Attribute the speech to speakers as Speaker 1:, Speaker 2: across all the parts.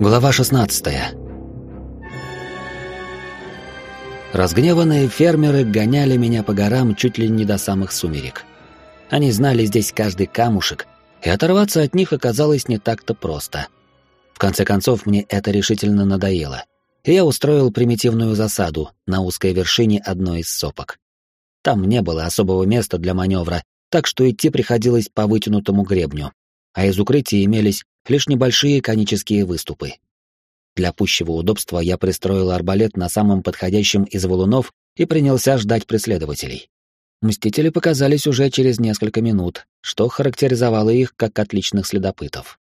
Speaker 1: Глава 16 Разгневанные фермеры гоняли меня по горам чуть ли не до самых сумерек. Они знали здесь каждый камушек, и оторваться от них оказалось не так-то просто. В конце концов, мне это решительно надоело, и я устроил примитивную засаду на узкой вершине одной из сопок. Там не было особого места для маневра, так что идти приходилось по вытянутому гребню, а из укрытия имелись лишь небольшие конические выступы. Для пущего удобства я пристроил арбалет на самом подходящем из валунов и принялся ждать преследователей. Мстители показались уже через несколько минут, что характеризовало их как отличных следопытов.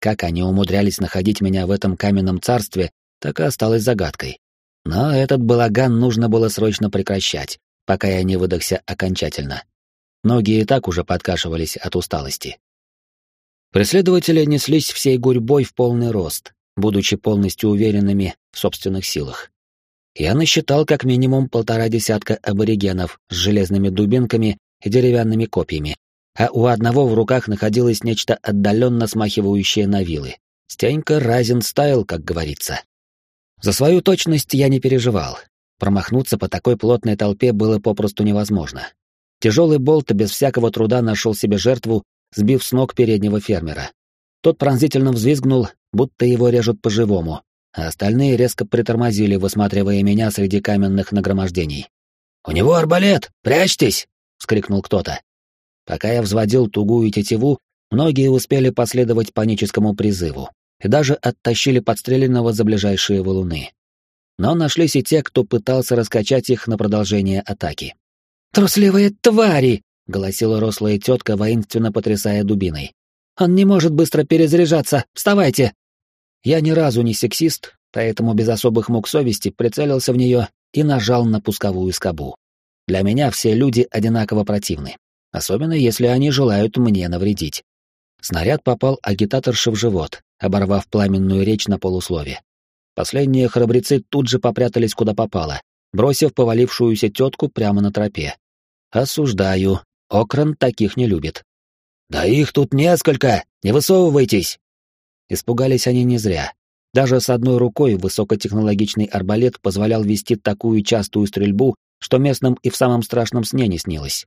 Speaker 1: Как они умудрялись находить меня в этом каменном царстве, так и осталось загадкой. Но этот балаган нужно было срочно прекращать, пока я не выдохся окончательно. Ноги и так уже подкашивались от усталости. Преследователи неслись всей гурьбой в полный рост, будучи полностью уверенными в собственных силах. Я насчитал как минимум полтора десятка аборигенов с железными дубинками и деревянными копьями, а у одного в руках находилось нечто отдаленно смахивающее на вилы. Стенька разин стайл, как говорится. За свою точность я не переживал. Промахнуться по такой плотной толпе было попросту невозможно. Тяжелый болт без всякого труда нашел себе жертву сбив с ног переднего фермера. Тот пронзительно взвизгнул, будто его режут по-живому, а остальные резко притормозили, высматривая меня среди каменных нагромождений. «У него арбалет! Прячьтесь!» — вскрикнул кто-то. Пока я взводил тугую тетиву, многие успели последовать паническому призыву и даже оттащили подстреленного за ближайшие валуны. Но нашлись и те, кто пытался раскачать их на продолжение атаки. «Трусливые твари!» — голосила рослая тетка, воинственно потрясая дубиной. «Он не может быстро перезаряжаться! Вставайте!» Я ни разу не сексист, поэтому без особых мук совести прицелился в нее и нажал на пусковую скобу. Для меня все люди одинаково противны, особенно если они желают мне навредить. Снаряд попал агитаторше в живот, оборвав пламенную речь на полуслове. Последние храбрецы тут же попрятались куда попало, бросив повалившуюся тетку прямо на тропе. Осуждаю, Окран таких не любит. «Да их тут несколько! Не высовывайтесь!» Испугались они не зря. Даже с одной рукой высокотехнологичный арбалет позволял вести такую частую стрельбу, что местным и в самом страшном сне не снилось.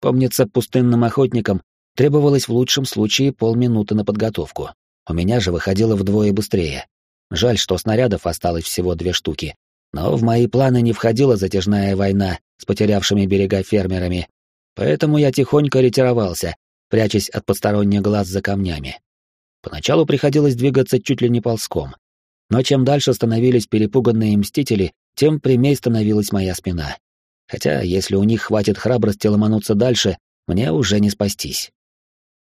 Speaker 1: Помнится, пустынным охотникам требовалось в лучшем случае полминуты на подготовку. У меня же выходило вдвое быстрее. Жаль, что снарядов осталось всего две штуки. Но в мои планы не входила затяжная война с потерявшими берега фермерами, Поэтому я тихонько ретировался, прячась от посторонних глаз за камнями. Поначалу приходилось двигаться чуть ли не ползком. Но чем дальше становились перепуганные мстители, тем прямей становилась моя спина. Хотя, если у них хватит храбрости ломануться дальше, мне уже не спастись.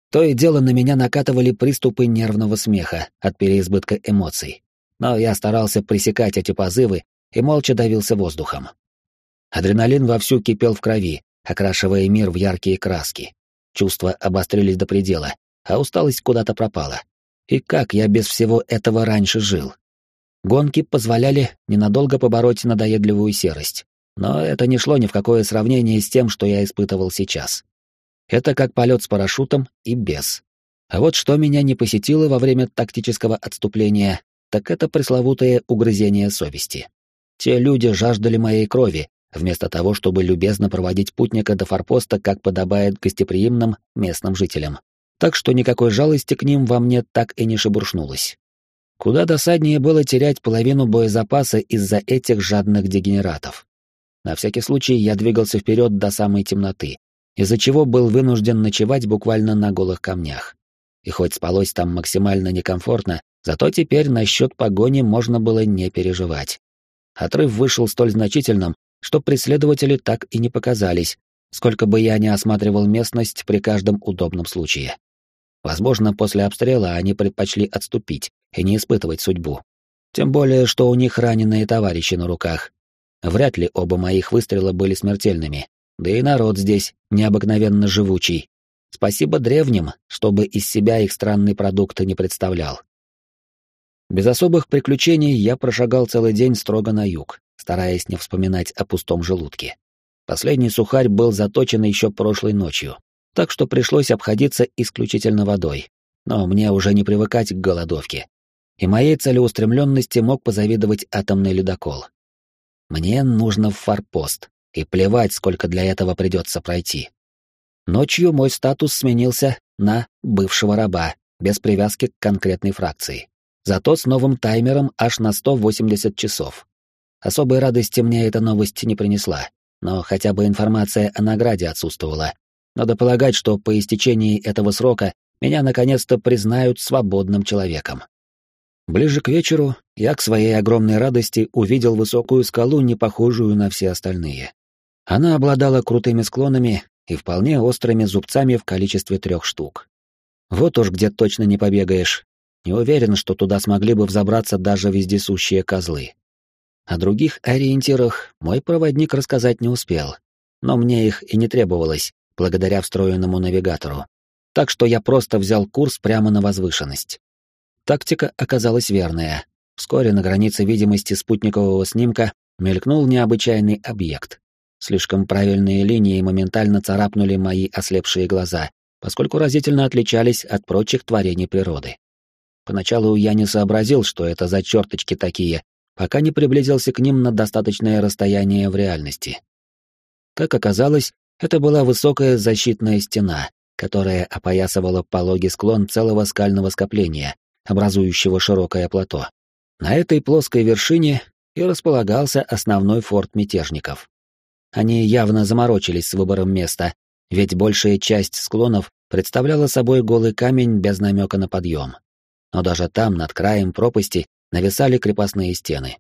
Speaker 1: То и дело на меня накатывали приступы нервного смеха от переизбытка эмоций. Но я старался пресекать эти позывы и молча давился воздухом. Адреналин вовсю кипел в крови, окрашивая мир в яркие краски. Чувства обострились до предела, а усталость куда-то пропала. И как я без всего этого раньше жил? Гонки позволяли ненадолго побороть надоедливую серость, но это не шло ни в какое сравнение с тем, что я испытывал сейчас. Это как полет с парашютом и без. А вот что меня не посетило во время тактического отступления, так это пресловутое угрызение совести. Те люди жаждали моей крови, вместо того, чтобы любезно проводить путника до форпоста, как подобает гостеприимным местным жителям. Так что никакой жалости к ним во мне так и не шебуршнулось. Куда досаднее было терять половину боезапаса из-за этих жадных дегенератов. На всякий случай я двигался вперед до самой темноты, из-за чего был вынужден ночевать буквально на голых камнях. И хоть спалось там максимально некомфортно, зато теперь насчет погони можно было не переживать. Отрыв вышел столь значительным, что преследователи так и не показались, сколько бы я ни осматривал местность при каждом удобном случае. Возможно, после обстрела они предпочли отступить и не испытывать судьбу. Тем более, что у них раненые товарищи на руках. Вряд ли оба моих выстрела были смертельными, да и народ здесь необыкновенно живучий. Спасибо древним, чтобы из себя их странный продукт не представлял. Без особых приключений я прошагал целый день строго на юг, стараясь не вспоминать о пустом желудке. Последний сухарь был заточен еще прошлой ночью, так что пришлось обходиться исключительно водой. Но мне уже не привыкать к голодовке. и моей целеустремленности мог позавидовать атомный ледокол. Мне нужно в форпост, и плевать, сколько для этого придется пройти. Ночью мой статус сменился на бывшего раба, без привязки к конкретной фракции. Зато с новым таймером аж на 180 часов. Особой радости мне эта новость не принесла, но хотя бы информация о награде отсутствовала. Надо полагать, что по истечении этого срока меня наконец-то признают свободным человеком. Ближе к вечеру я к своей огромной радости увидел высокую скалу, не похожую на все остальные. Она обладала крутыми склонами и вполне острыми зубцами в количестве трех штук. Вот уж где точно не побегаешь. Не уверен, что туда смогли бы взобраться даже вездесущие козлы. О других ориентирах мой проводник рассказать не успел, но мне их и не требовалось, благодаря встроенному навигатору. Так что я просто взял курс прямо на возвышенность. Тактика оказалась верная. Вскоре на границе видимости спутникового снимка мелькнул необычайный объект. Слишком правильные линии моментально царапнули мои ослепшие глаза, поскольку разительно отличались от прочих творений природы. Поначалу я не сообразил, что это за черточки такие, пока не приблизился к ним на достаточное расстояние в реальности. Как оказалось, это была высокая защитная стена, которая опоясывала пологий склон целого скального скопления, образующего широкое плато. На этой плоской вершине и располагался основной форт мятежников. Они явно заморочились с выбором места, ведь большая часть склонов представляла собой голый камень без намека на подъем. Но даже там, над краем пропасти, нависали крепостные стены.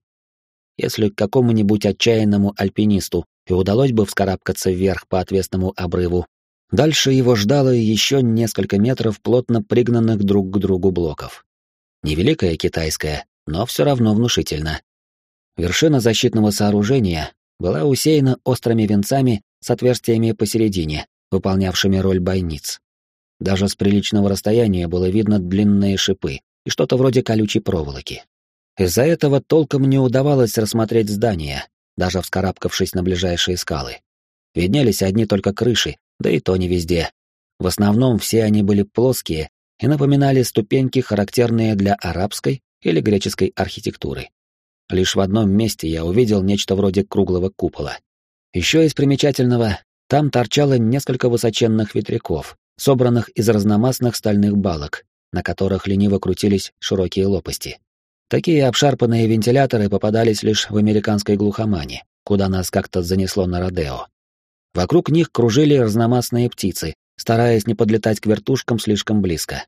Speaker 1: Если какому-нибудь отчаянному альпинисту и удалось бы вскарабкаться вверх по отвесному обрыву, дальше его ждало еще несколько метров плотно пригнанных друг к другу блоков. Невеликая китайская, но все равно внушительно. Вершина защитного сооружения была усеяна острыми венцами с отверстиями посередине, выполнявшими роль бойниц. Даже с приличного расстояния было видно длинные шипы и что-то вроде колючей проволоки. Из-за этого толком не удавалось рассмотреть здание, даже вскарабкавшись на ближайшие скалы. Виднелись одни только крыши, да и то не везде. В основном все они были плоские и напоминали ступеньки, характерные для арабской или греческой архитектуры. Лишь в одном месте я увидел нечто вроде круглого купола. Еще из примечательного, там торчало несколько высоченных ветряков, собранных из разномастных стальных балок, на которых лениво крутились широкие лопасти. Такие обшарпанные вентиляторы попадались лишь в американской глухомане, куда нас как-то занесло на Родео. Вокруг них кружили разномастные птицы, стараясь не подлетать к вертушкам слишком близко.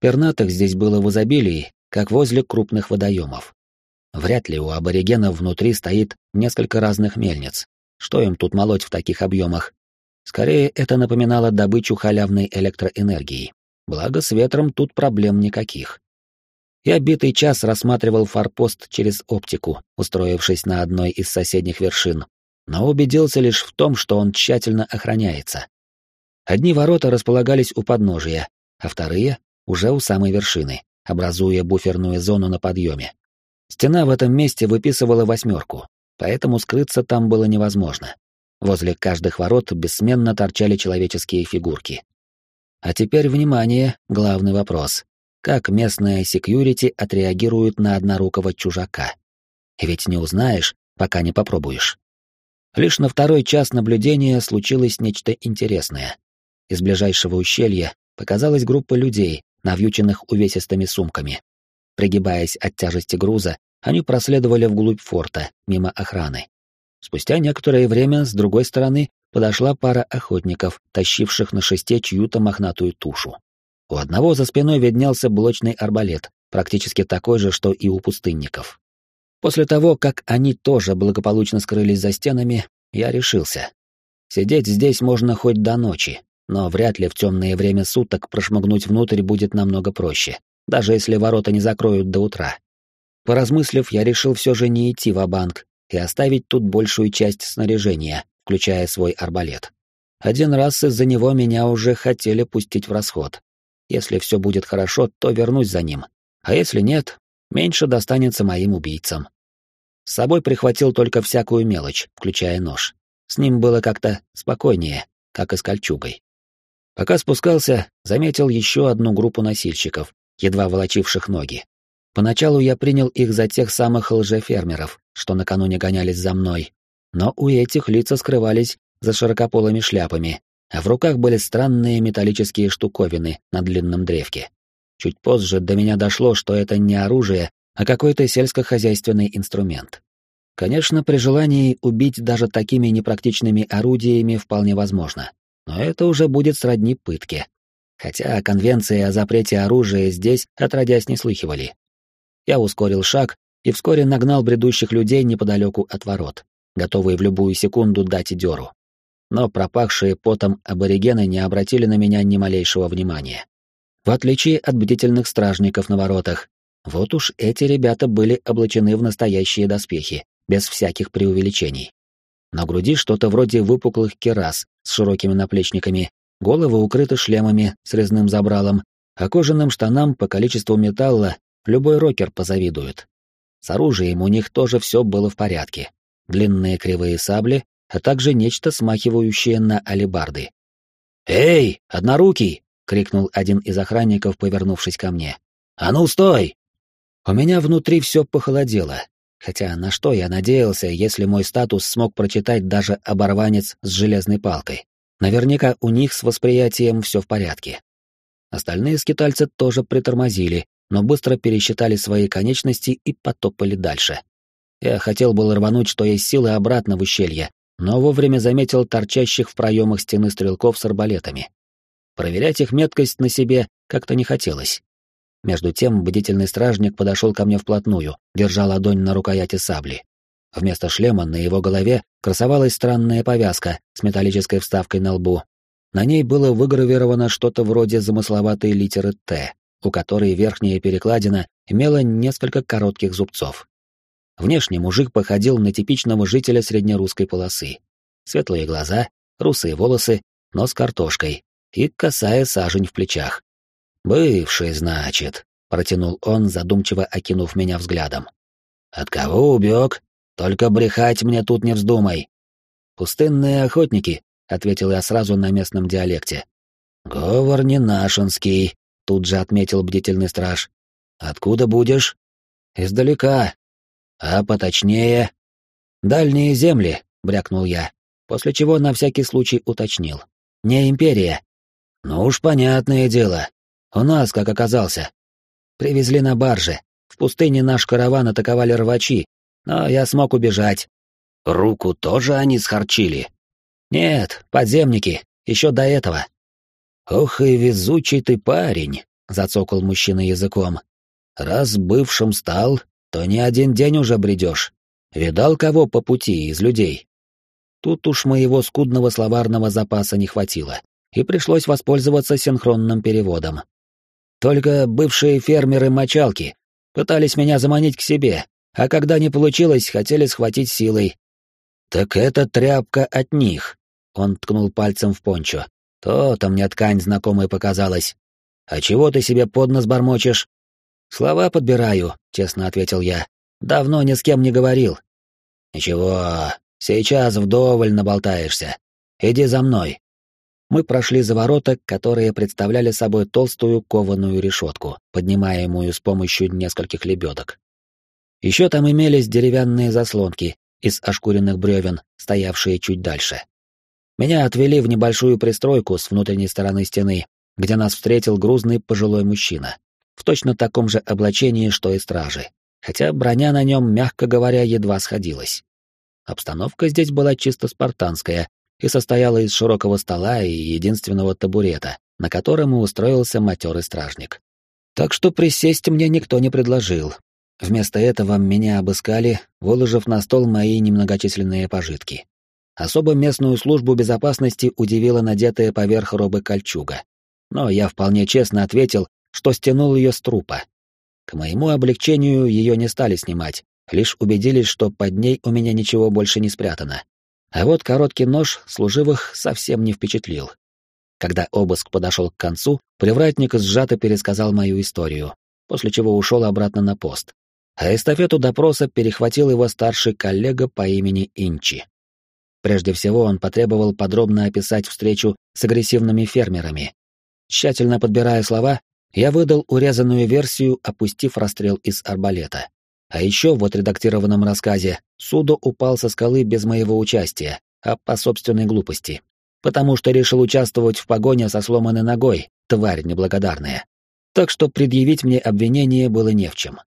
Speaker 1: Пернатых здесь было в изобилии, как возле крупных водоемов. Вряд ли у аборигенов внутри стоит несколько разных мельниц. Что им тут молоть в таких объемах? Скорее, это напоминало добычу халявной электроэнергии. Благо, с ветром тут проблем никаких. Я битый час рассматривал форпост через оптику, устроившись на одной из соседних вершин, но убедился лишь в том, что он тщательно охраняется. Одни ворота располагались у подножия, а вторые — уже у самой вершины, образуя буферную зону на подъеме. Стена в этом месте выписывала восьмерку, поэтому скрыться там было невозможно. Возле каждых ворот бессменно торчали человеческие фигурки. А теперь, внимание, главный вопрос. Как местная секьюрити отреагирует на однорукого чужака? Ведь не узнаешь, пока не попробуешь. Лишь на второй час наблюдения случилось нечто интересное. Из ближайшего ущелья показалась группа людей, навьюченных увесистыми сумками. Пригибаясь от тяжести груза, они проследовали вглубь форта, мимо охраны. Спустя некоторое время с другой стороны подошла пара охотников, тащивших на шесте чью-то мохнатую тушу. У одного за спиной виднелся блочный арбалет, практически такой же, что и у пустынников. После того, как они тоже благополучно скрылись за стенами, я решился. Сидеть здесь можно хоть до ночи, но вряд ли в темное время суток прошмыгнуть внутрь будет намного проще, даже если ворота не закроют до утра. Поразмыслив, я решил все же не идти в банк и оставить тут большую часть снаряжения, включая свой арбалет. Один раз из-за него меня уже хотели пустить в расход. Если все будет хорошо, то вернусь за ним. А если нет, меньше достанется моим убийцам. С собой прихватил только всякую мелочь, включая нож. С ним было как-то спокойнее, как и с кольчугой. Пока спускался, заметил еще одну группу носильщиков, едва волочивших ноги. Поначалу я принял их за тех самых лжефермеров, что накануне гонялись за мной, но у этих лица скрывались за широкополыми шляпами, а в руках были странные металлические штуковины на длинном древке. Чуть позже до меня дошло, что это не оружие, а какой-то сельскохозяйственный инструмент. Конечно, при желании убить даже такими непрактичными орудиями вполне возможно, но это уже будет сродни пытке. Хотя конвенции о запрете оружия здесь отродясь не слыхивали. Я ускорил шаг и вскоре нагнал бредущих людей неподалеку от ворот, готовые в любую секунду дать дёру. Но пропахшие потом аборигены не обратили на меня ни малейшего внимания. В отличие от бдительных стражников на воротах, вот уж эти ребята были облачены в настоящие доспехи, без всяких преувеличений. На груди что-то вроде выпуклых керас с широкими наплечниками, головы укрыты шлемами с резным забралом, а кожаным штанам по количеству металла любой рокер позавидует. С оружием у них тоже все было в порядке. Длинные кривые сабли, а также нечто смахивающее на алебарды. «Эй, однорукий!» — крикнул один из охранников, повернувшись ко мне. «А ну, стой!» У меня внутри все похолодело, хотя на что я надеялся, если мой статус смог прочитать даже оборванец с железной палкой. Наверняка у них с восприятием все в порядке. Остальные скитальцы тоже притормозили, но быстро пересчитали свои конечности и потопали дальше. Я хотел было рвануть, что есть силы, обратно в ущелье, но вовремя заметил торчащих в проемах стены стрелков с арбалетами. Проверять их меткость на себе как-то не хотелось. Между тем бдительный стражник подошел ко мне вплотную, держа ладонь на рукояти сабли. Вместо шлема на его голове красовалась странная повязка с металлической вставкой на лбу. На ней было выгравировано что-то вроде замысловатой литеры «Т», у которой верхняя перекладина имела несколько коротких зубцов. Внешне мужик походил на типичного жителя среднерусской полосы. Светлые глаза, русые волосы, нос картошкой и косая сажень в плечах. «Бывший, значит», — протянул он, задумчиво окинув меня взглядом. «От кого убег? Только брехать мне тут не вздумай». «Пустынные охотники», — ответил я сразу на местном диалекте. «Говор не нашинский», — тут же отметил бдительный страж. «Откуда будешь?» «Издалека». «А поточнее?» «Дальние земли», — брякнул я, после чего на всякий случай уточнил. «Не империя». «Ну уж понятное дело. У нас, как оказался. Привезли на барже. В пустыне наш караван атаковали рвачи, но я смог убежать. Руку тоже они схарчили? Нет, подземники, еще до этого. Ох и везучий ты парень, зацокал мужчина языком. Раз бывшим стал, то не один день уже бредешь. Видал кого по пути из людей? Тут уж моего скудного словарного запаса не хватило, и пришлось воспользоваться синхронным переводом. Только бывшие фермеры-мочалки пытались меня заманить к себе, а когда не получилось, хотели схватить силой. «Так это тряпка от них», — он ткнул пальцем в пончо. «То-то мне ткань знакомая показалась. А чего ты себе под нос бормочешь?» «Слова подбираю», — честно ответил я. «Давно ни с кем не говорил». «Ничего, сейчас вдоволь наболтаешься. Иди за мной» мы прошли за ворота, которые представляли собой толстую кованую решетку, поднимаемую с помощью нескольких лебедок. Еще там имелись деревянные заслонки из ошкуренных бревен, стоявшие чуть дальше. Меня отвели в небольшую пристройку с внутренней стороны стены, где нас встретил грузный пожилой мужчина, в точно таком же облачении, что и стражи, хотя броня на нем, мягко говоря, едва сходилась. Обстановка здесь была чисто спартанская, и состояла из широкого стола и единственного табурета, на котором и устроился матерый стражник. Так что присесть мне никто не предложил. Вместо этого меня обыскали, выложив на стол мои немногочисленные пожитки. Особо местную службу безопасности удивила надетая поверх робы кольчуга. Но я вполне честно ответил, что стянул ее с трупа. К моему облегчению ее не стали снимать, лишь убедились, что под ней у меня ничего больше не спрятано. А вот короткий нож служивых совсем не впечатлил. Когда обыск подошел к концу, привратник сжато пересказал мою историю, после чего ушел обратно на пост. А эстафету допроса перехватил его старший коллега по имени Инчи. Прежде всего он потребовал подробно описать встречу с агрессивными фермерами. Тщательно подбирая слова, Я выдал урезанную версию, опустив расстрел из арбалета. А еще в отредактированном рассказе Судо упал со скалы без моего участия, а по собственной глупости. Потому что решил участвовать в погоне со сломанной ногой, тварь неблагодарная. Так что предъявить мне обвинение было не в чем.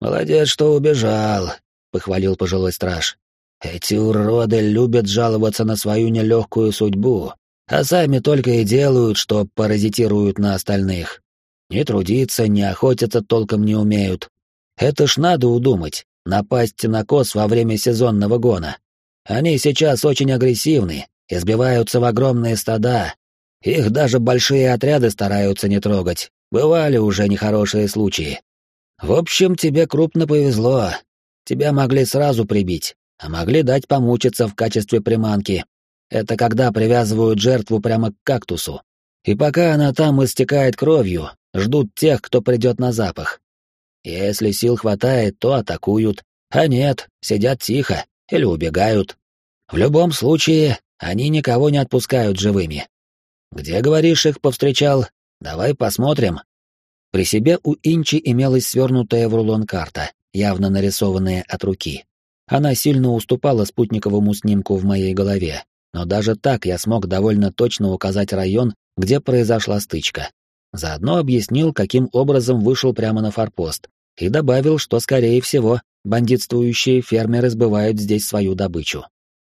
Speaker 1: «Молодец, что убежал», — похвалил пожилой страж. «Эти уроды любят жаловаться на свою нелегкую судьбу, а сами только и делают, что паразитируют на остальных. Не трудиться, не охотиться толком не умеют. Это ж надо удумать, напасть на коз во время сезонного гона. Они сейчас очень агрессивны, избиваются в огромные стада. Их даже большие отряды стараются не трогать. Бывали уже нехорошие случаи. В общем, тебе крупно повезло. Тебя могли сразу прибить, а могли дать помучиться в качестве приманки. Это когда привязывают жертву прямо к кактусу. И пока она там истекает кровью, ждут тех, кто придет на запах. Если сил хватает, то атакуют, а нет, сидят тихо или убегают. В любом случае, они никого не отпускают живыми. Где, говоришь, их повстречал? Давай посмотрим. При себе у Инчи имелась свернутая в рулон карта, явно нарисованная от руки. Она сильно уступала спутниковому снимку в моей голове, но даже так я смог довольно точно указать район, где произошла стычка. Заодно объяснил, каким образом вышел прямо на форпост, и добавил, что, скорее всего, бандитствующие фермеры сбывают здесь свою добычу.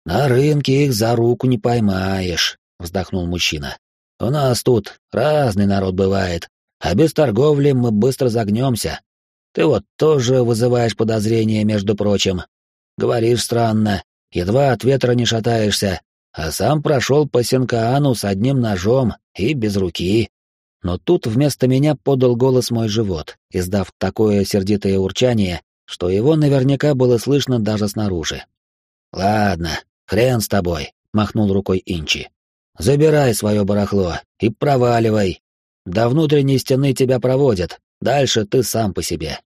Speaker 1: «На рынке их за руку не поймаешь», — вздохнул мужчина. «У нас тут разный народ бывает, а без торговли мы быстро загнемся. Ты вот тоже вызываешь подозрения, между прочим. Говоришь странно, едва от ветра не шатаешься, а сам прошел по Синкаану с одним ножом и без руки. Но тут вместо меня подал голос мой живот, издав такое сердитое урчание, что его наверняка было слышно даже снаружи. «Ладно, хрен с тобой», — махнул рукой Инчи. «Забирай свое барахло и проваливай. До внутренней стены тебя проводят, дальше ты сам по себе».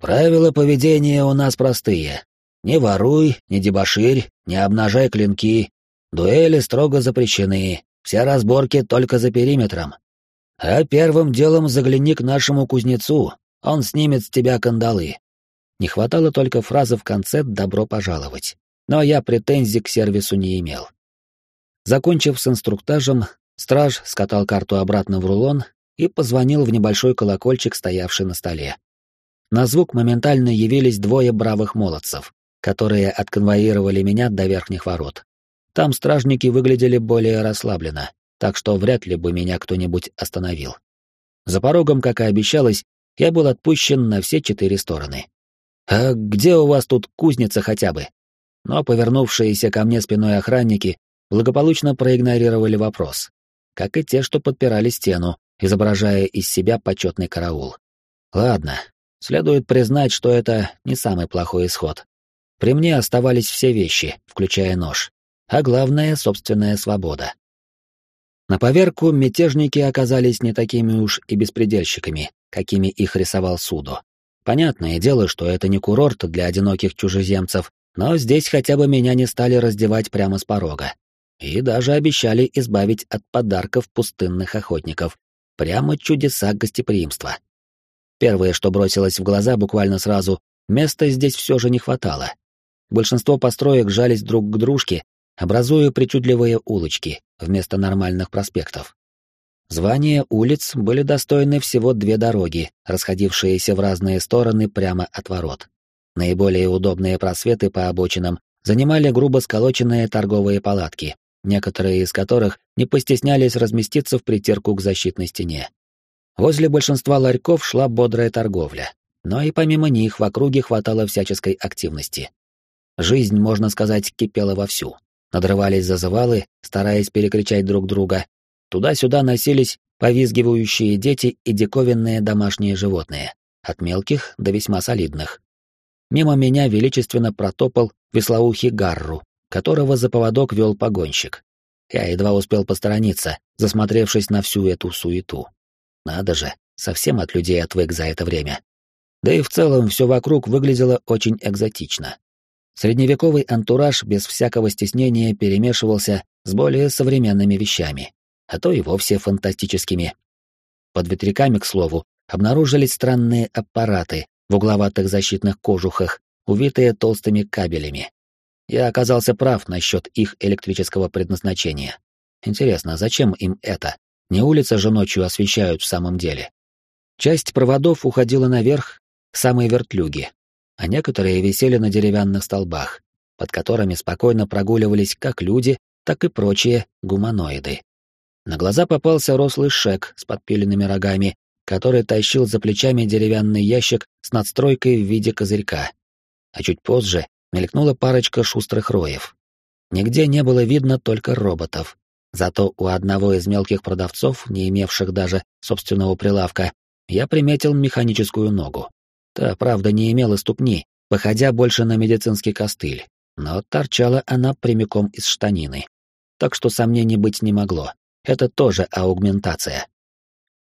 Speaker 1: Правила поведения у нас простые. Не воруй, не дебоширь, не обнажай клинки. Дуэли строго запрещены, все разборки только за периметром. А первым делом загляни к нашему кузнецу, он снимет с тебя кандалы. Не хватало только фразы в конце «добро пожаловать», но я претензий к сервису не имел. Закончив с инструктажем, страж скатал карту обратно в рулон и позвонил в небольшой колокольчик, стоявший на столе. На звук моментально явились двое бравых молодцев, которые отконвоировали меня до верхних ворот. Там стражники выглядели более расслабленно, так что вряд ли бы меня кто-нибудь остановил. За порогом, как и обещалось, я был отпущен на все четыре стороны. «А где у вас тут кузница хотя бы?» Но повернувшиеся ко мне спиной охранники благополучно проигнорировали вопрос, как и те, что подпирали стену, изображая из себя почетный караул. Ладно, следует признать, что это не самый плохой исход. При мне оставались все вещи, включая нож, а главное — собственная свобода. На поверку мятежники оказались не такими уж и беспредельщиками, какими их рисовал Судо. Понятное дело, что это не курорт для одиноких чужеземцев, но здесь хотя бы меня не стали раздевать прямо с порога. И даже обещали избавить от подарков пустынных охотников. Прямо чудеса гостеприимства. Первое, что бросилось в глаза буквально сразу, места здесь все же не хватало. Большинство построек жались друг к дружке, образуя причудливые улочки вместо нормальных проспектов. Звания улиц были достойны всего две дороги, расходившиеся в разные стороны прямо от ворот. Наиболее удобные просветы по обочинам занимали грубо сколоченные торговые палатки, некоторые из которых не постеснялись разместиться в притирку к защитной стене. Возле большинства ларьков шла бодрая торговля, но и помимо них в округе хватало всяческой активности. Жизнь, можно сказать, кипела вовсю надрывались зазывалы, стараясь перекричать друг друга. Туда-сюда носились повизгивающие дети и диковинные домашние животные, от мелких до весьма солидных. Мимо меня величественно протопал веслоухий Гарру, которого за поводок вел погонщик. Я едва успел посторониться, засмотревшись на всю эту суету. Надо же, совсем от людей отвык за это время. Да и в целом все вокруг выглядело очень экзотично. Средневековый антураж без всякого стеснения перемешивался с более современными вещами, а то и вовсе фантастическими. Под ветряками, к слову, обнаружились странные аппараты в угловатых защитных кожухах, увитые толстыми кабелями. Я оказался прав насчет их электрического предназначения. Интересно, зачем им это? Не улицы же ночью освещают в самом деле. Часть проводов уходила наверх к самой вертлюге, а некоторые висели на деревянных столбах, под которыми спокойно прогуливались как люди, так и прочие гуманоиды. На глаза попался рослый шек с подпиленными рогами, который тащил за плечами деревянный ящик с надстройкой в виде козырька. А чуть позже мелькнула парочка шустрых роев. Нигде не было видно только роботов. Зато у одного из мелких продавцов, не имевших даже собственного прилавка, я приметил механическую ногу. Та, правда, не имела ступни, походя больше на медицинский костыль, но торчала она прямиком из штанины. Так что сомнений быть не могло. Это тоже аугментация.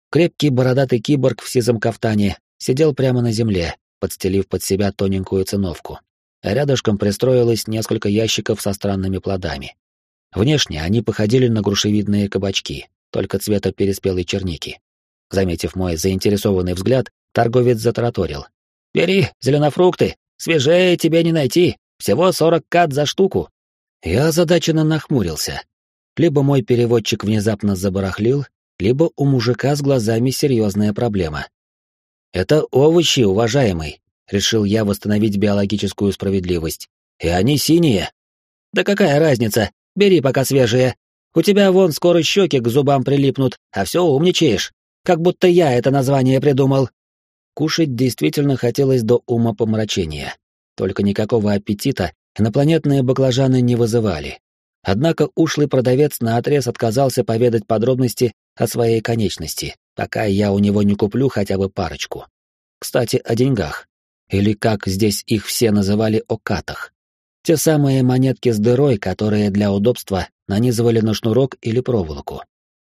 Speaker 1: Крепкий бородатый киборг в сизом кафтане сидел прямо на земле, подстелив под себя тоненькую циновку. Рядышком пристроилось несколько ящиков со странными плодами. Внешне они походили на грушевидные кабачки, только цвета переспелой черники. Заметив мой заинтересованный взгляд, торговец затараторил. «Бери зеленофрукты, свежее тебе не найти, всего сорок кат за штуку». Я озадаченно нахмурился. Либо мой переводчик внезапно забарахлил, либо у мужика с глазами серьезная проблема. «Это овощи, уважаемый», — решил я восстановить биологическую справедливость. «И они синие». «Да какая разница? Бери пока свежие. У тебя вон скоро щеки к зубам прилипнут, а все умничаешь. Как будто я это название придумал». Кушать действительно хотелось до ума помрачения. Только никакого аппетита инопланетные баклажаны не вызывали. Однако ушлый продавец наотрез отказался поведать подробности о своей конечности, пока я у него не куплю хотя бы парочку. Кстати, о деньгах. Или, как здесь их все называли, о катах. Те самые монетки с дырой, которые для удобства нанизывали на шнурок или проволоку.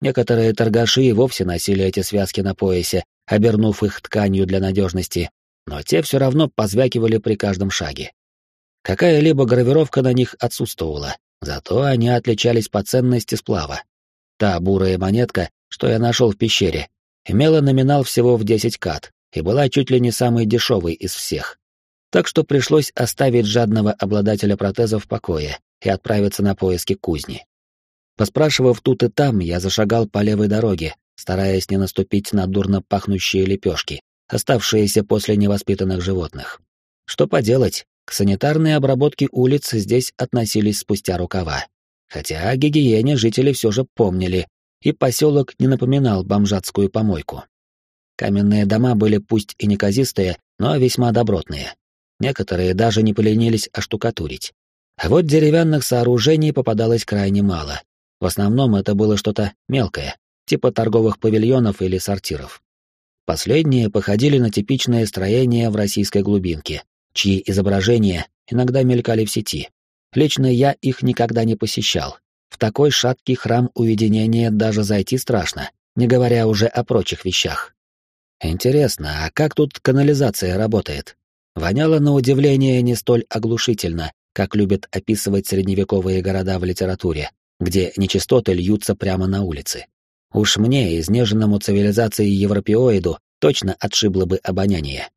Speaker 1: Некоторые торгаши и вовсе носили эти связки на поясе, обернув их тканью для надежности, но те все равно позвякивали при каждом шаге. Какая-либо гравировка на них отсутствовала, зато они отличались по ценности сплава. Та бурая монетка, что я нашел в пещере, имела номинал всего в 10 кат и была чуть ли не самой дешевой из всех. Так что пришлось оставить жадного обладателя протеза в покое и отправиться на поиски кузни. Поспрашивав тут и там, я зашагал по левой дороге, стараясь не наступить на дурно пахнущие лепешки, оставшиеся после невоспитанных животных. Что поделать, к санитарной обработке улиц здесь относились спустя рукава. Хотя о гигиене жители все же помнили, и поселок не напоминал бомжатскую помойку. Каменные дома были пусть и неказистые, но весьма добротные. Некоторые даже не поленились оштукатурить. А вот деревянных сооружений попадалось крайне мало. В основном это было что-то мелкое, типа торговых павильонов или сортиров. Последние походили на типичное строение в российской глубинке, чьи изображения иногда мелькали в сети. Лично я их никогда не посещал. В такой шаткий храм уединения даже зайти страшно, не говоря уже о прочих вещах. Интересно, а как тут канализация работает? Воняло на удивление не столь оглушительно, как любят описывать средневековые города в литературе, где нечистоты льются прямо на улице. Уж мне, изнеженному цивилизации европеоиду, точно отшибло бы обоняние.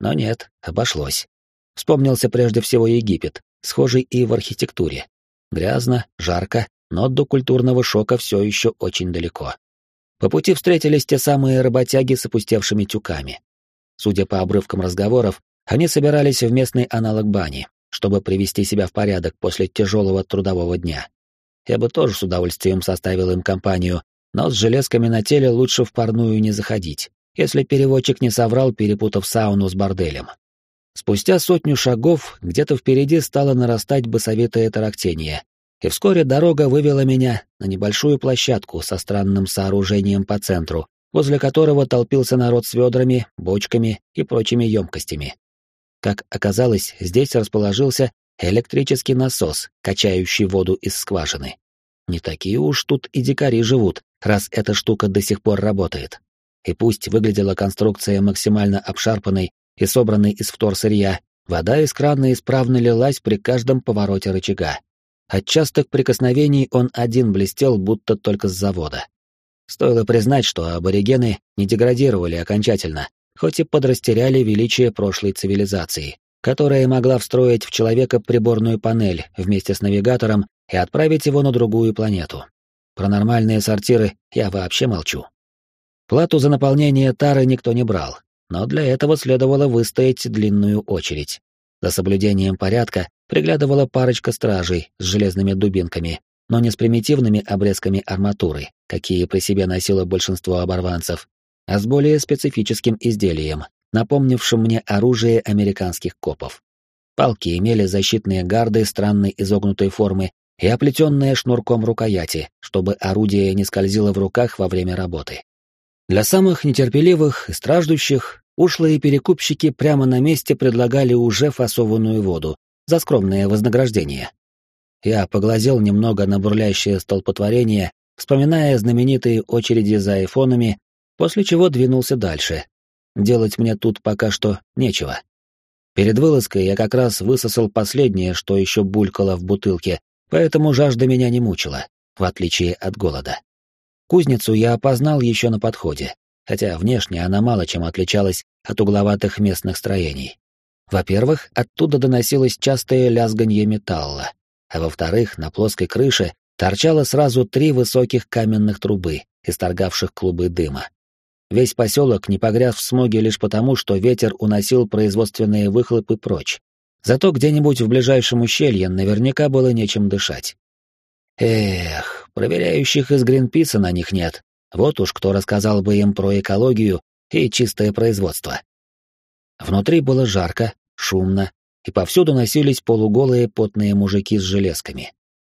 Speaker 1: Но нет, обошлось. Вспомнился прежде всего Египет, схожий и в архитектуре. Грязно, жарко, но до культурного шока все еще очень далеко. По пути встретились те самые работяги с опустевшими тюками. Судя по обрывкам разговоров, они собирались в местный аналог бани, чтобы привести себя в порядок после тяжелого трудового дня. Я бы тоже с удовольствием составил им компанию, но с железками на теле лучше в парную не заходить, если переводчик не соврал, перепутав сауну с борделем. Спустя сотню шагов где-то впереди стало нарастать басовитое тарахтение, и вскоре дорога вывела меня на небольшую площадку со странным сооружением по центру, возле которого толпился народ с ведрами, бочками и прочими емкостями. Как оказалось, здесь расположился электрический насос, качающий воду из скважины. Не такие уж тут и дикари живут, раз эта штука до сих пор работает. И пусть выглядела конструкция максимально обшарпанной и собранной из вторсырья, вода из крана исправно лилась при каждом повороте рычага. От частых прикосновений он один блестел, будто только с завода. Стоило признать, что аборигены не деградировали окончательно, хоть и подрастеряли величие прошлой цивилизации, которая могла встроить в человека приборную панель вместе с навигатором и отправить его на другую планету. Про нормальные сортиры я вообще молчу. Плату за наполнение тары никто не брал, но для этого следовало выстоять длинную очередь. За соблюдением порядка приглядывала парочка стражей с железными дубинками, но не с примитивными обрезками арматуры, какие при себе носило большинство оборванцев, а с более специфическим изделием, напомнившим мне оружие американских копов. Палки имели защитные гарды странной изогнутой формы и оплетенные шнурком рукояти, чтобы орудие не скользило в руках во время работы. Для самых нетерпеливых и страждущих ушлые перекупщики прямо на месте предлагали уже фасованную воду за скромное вознаграждение. Я поглазел немного на бурлящее столпотворение, вспоминая знаменитые очереди за айфонами, после чего двинулся дальше. Делать мне тут пока что нечего. Перед вылазкой я как раз высосал последнее, что еще булькало в бутылке, поэтому жажда меня не мучила, в отличие от голода. Кузницу я опознал еще на подходе, хотя внешне она мало чем отличалась от угловатых местных строений. Во-первых, оттуда доносилось частое лязганье металла, а во-вторых, на плоской крыше торчало сразу три высоких каменных трубы, исторгавших клубы дыма. Весь поселок не погряз в смоге лишь потому, что ветер уносил производственные выхлопы прочь. Зато где-нибудь в ближайшем ущелье наверняка было нечем дышать. Эх, проверяющих из Гринписа на них нет. Вот уж кто рассказал бы им про экологию и чистое производство. Внутри было жарко, шумно, и повсюду носились полуголые потные мужики с железками.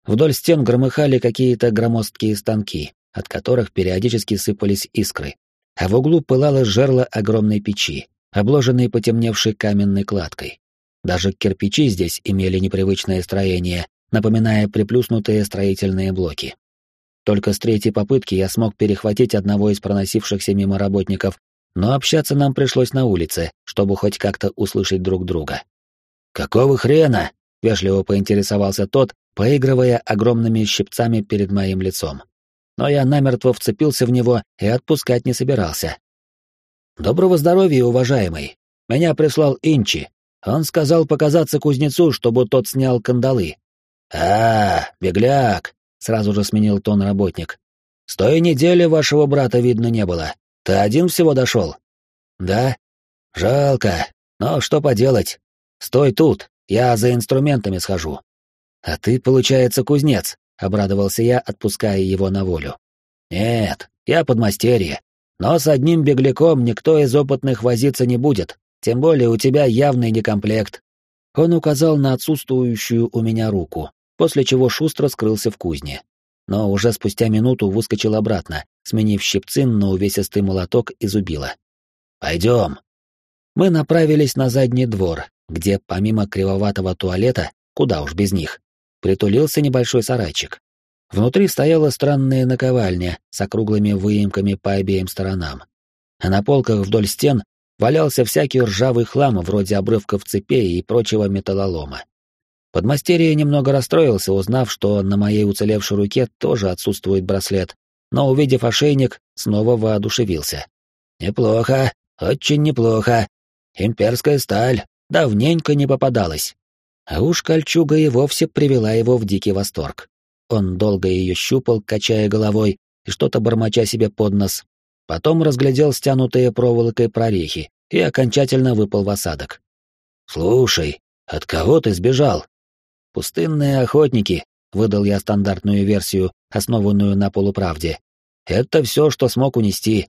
Speaker 1: Вдоль стен громыхали какие-то громоздкие станки, от которых периодически сыпались искры, а в углу пылало жерло огромной печи, обложенной потемневшей каменной кладкой. Даже кирпичи здесь имели непривычное строение, напоминая приплюснутые строительные блоки. Только с третьей попытки я смог перехватить одного из проносившихся мимо работников, но общаться нам пришлось на улице, чтобы хоть как-то услышать друг друга. «Какого хрена?» — вежливо поинтересовался тот, поигрывая огромными щипцами перед моим лицом. Но я намертво вцепился в него и отпускать не собирался. «Доброго здоровья, уважаемый. Меня прислал Инчи. Он сказал показаться кузнецу, чтобы тот снял кандалы». «А, бегляк!» — сразу же сменил тон работник. «С той недели вашего брата видно не было. Ты один всего дошел?» «Да». «Жалко. Но что поделать? Стой тут, я за инструментами схожу. А ты, получается, кузнец, обрадовался я, отпуская его на волю. Нет, я подмастерье. Но с одним бегляком никто из опытных возиться не будет, тем более у тебя явный некомплект. Он указал на отсутствующую у меня руку, после чего шустро скрылся в кузне. Но уже спустя минуту выскочил обратно, сменив щипцы на увесистый молоток и зубило. «Пойдем». Мы направились на задний двор, где помимо кривоватого туалета, куда уж без них, притулился небольшой сарайчик. Внутри стояла странная наковальня с округлыми выемками по обеим сторонам. А на полках вдоль стен валялся всякий ржавый хлам вроде обрывков цепей и прочего металлолома. Подмастерье немного расстроился, узнав, что на моей уцелевшей руке тоже отсутствует браслет, но, увидев ошейник, снова воодушевился. «Неплохо, очень неплохо. Имперская сталь, давненько не попадалась. А уж кольчуга и вовсе привела его в дикий восторг. Он долго ее щупал, качая головой и что-то бормоча себе под нос. Потом разглядел стянутые проволокой прорехи и окончательно выпал в осадок. «Слушай, от кого ты сбежал?» «Пустынные охотники», — выдал я стандартную версию, основанную на полуправде. «Это все, что смог унести».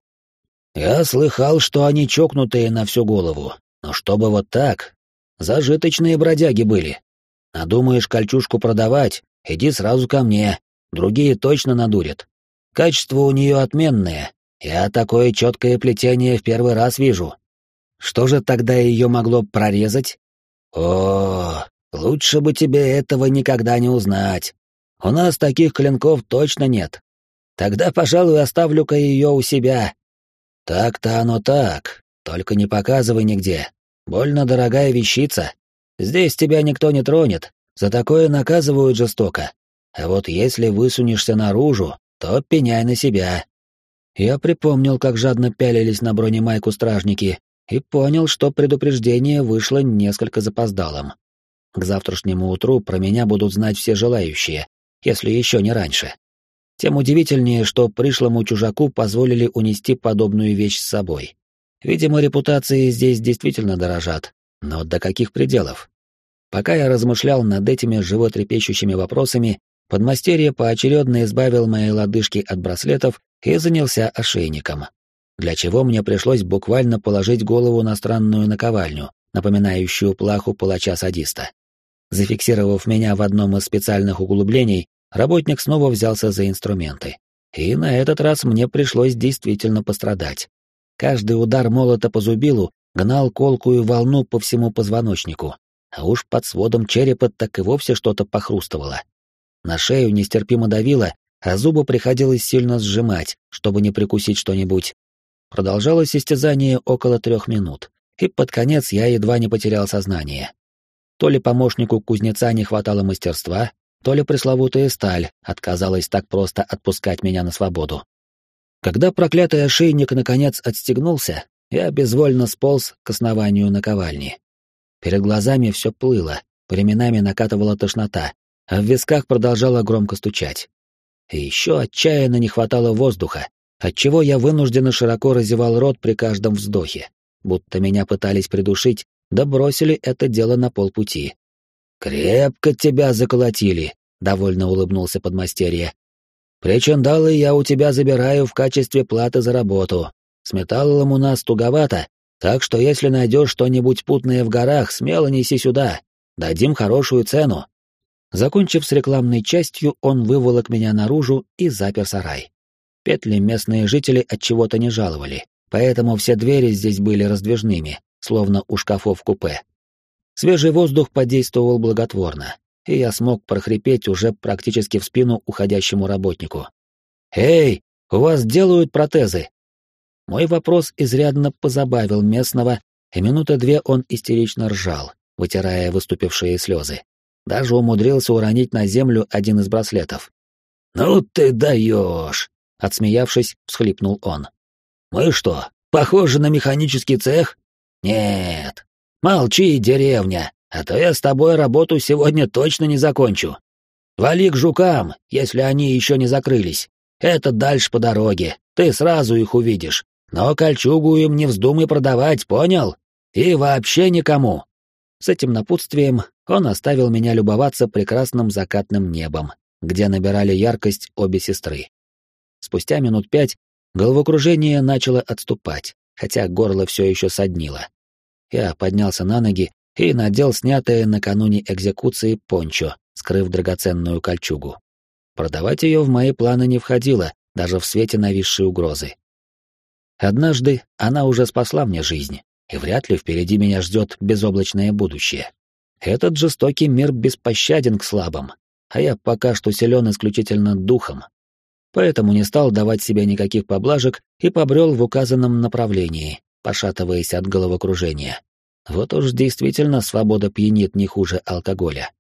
Speaker 1: «Я слыхал, что они чокнутые на всю голову, но чтобы вот так, зажиточные бродяги были. Надумаешь кольчушку продавать, иди сразу ко мне, другие точно надурят. Качество у нее отменное, я такое четкое плетение в первый раз вижу. Что же тогда ее могло прорезать? О, лучше бы тебе этого никогда не узнать. У нас таких клинков точно нет. Тогда, пожалуй, оставлю-ка ее у себя. Так-то оно так, только не показывай нигде. Больно дорогая вещица. Здесь тебя никто не тронет, за такое наказывают жестоко. А вот если высунешься наружу, то пеняй на себя. Я припомнил, как жадно пялились на бронемайку стражники, и понял, что предупреждение вышло несколько запоздалым. К завтрашнему утру про меня будут знать все желающие, если еще не раньше. Тем удивительнее, что пришлому чужаку позволили унести подобную вещь с собой. Видимо, репутации здесь действительно дорожат, но до каких пределов? Пока я размышлял над этими животрепещущими вопросами, подмастерье поочередно избавил мои лодыжки от браслетов и занялся ошейником, для чего мне пришлось буквально положить голову на странную наковальню, напоминающую плаху палача-садиста. Зафиксировав меня в одном из специальных углублений, работник снова взялся за инструменты. И на этот раз мне пришлось действительно пострадать. Каждый удар молота по зубилу гнал колкую волну по всему позвоночнику, а уж под сводом черепа так и вовсе что-то похрустывало. На шею нестерпимо давило, а зубы приходилось сильно сжимать, чтобы не прикусить что-нибудь. Продолжалось истязание около трех минут, и под конец я едва не потерял сознание. То ли помощнику кузнеца не хватало мастерства, то ли пресловутая сталь отказалась так просто отпускать меня на свободу. Когда проклятый ошейник наконец отстегнулся, я безвольно сполз к основанию наковальни. Перед глазами все плыло, временами накатывала тошнота, а в висках продолжала громко стучать. И еще отчаянно не хватало воздуха, отчего я вынужденно широко разевал рот при каждом вздохе, будто меня пытались придушить, да бросили это дело на полпути. «Крепко тебя заколотили», — довольно улыбнулся подмастерье. «Причиндалы я у тебя забираю в качестве платы за работу. С металлом у нас туговато, так что если найдешь что-нибудь путное в горах, смело неси сюда. Дадим хорошую цену. Закончив с рекламной частью, он выволок меня наружу и запер сарай. Петли местные жители от чего-то не жаловали, поэтому все двери здесь были раздвижными, словно у шкафов купе. Свежий воздух подействовал благотворно, и я смог прохрипеть уже практически в спину уходящему работнику. «Эй, у вас делают протезы?» Мой вопрос изрядно позабавил местного, и минуты две он истерично ржал, вытирая выступившие слезы. Даже умудрился уронить на землю один из браслетов. «Ну ты даешь!» — отсмеявшись, всхлипнул он. «Мы что, похожи на механический цех?» «Нет. Молчи, деревня, а то я с тобой работу сегодня точно не закончу. Вали к жукам, если они еще не закрылись. Это дальше по дороге, ты сразу их увидишь. Но кольчугу им не вздумай продавать, понял? И вообще никому. С этим напутствием он оставил меня любоваться прекрасным закатным небом, где набирали яркость обе сестры. Спустя минут пять головокружение начало отступать, хотя горло все еще соднило. Я поднялся на ноги и надел снятое накануне экзекуции пончо, скрыв драгоценную кольчугу. Продавать ее в мои планы не входило, даже в свете нависшей угрозы. Однажды она уже спасла мне жизнь, и вряд ли впереди меня ждет безоблачное будущее. Этот жестокий мир беспощаден к слабым, а я пока что силен исключительно духом. Поэтому не стал давать себе никаких поблажек и побрел в указанном направлении, пошатываясь от головокружения. Вот уж действительно свобода пьянит не хуже алкоголя.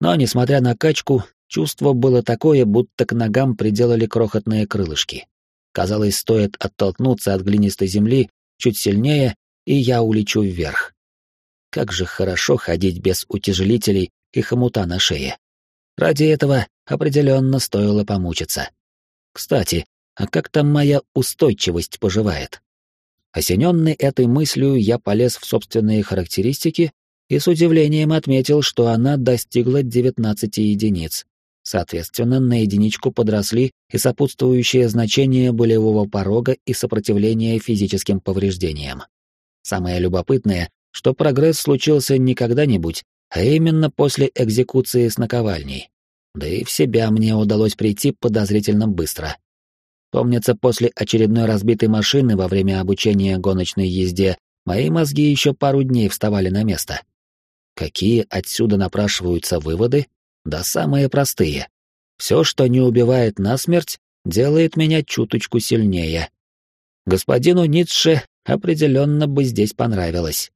Speaker 1: Но, несмотря на качку, чувство было такое, будто к ногам приделали крохотные крылышки. Казалось, стоит оттолкнуться от глинистой земли чуть сильнее, и я улечу вверх. Как же хорошо ходить без утяжелителей и хомута на шее. Ради этого определенно стоило помучиться. Кстати, а как там моя устойчивость поживает? Осененный этой мыслью, я полез в собственные характеристики и с удивлением отметил, что она достигла 19 единиц. Соответственно, на единичку подросли и сопутствующие значения болевого порога и сопротивления физическим повреждениям. Самое любопытное, что прогресс случился не когда-нибудь, а именно после экзекуции с наковальней. Да и в себя мне удалось прийти подозрительно быстро. Помнится, после очередной разбитой машины во время обучения гоночной езде мои мозги еще пару дней вставали на место. Какие отсюда напрашиваются выводы, да самые простые. Все, что не убивает насмерть, делает меня чуточку сильнее. Господину Ницше определенно бы здесь понравилось.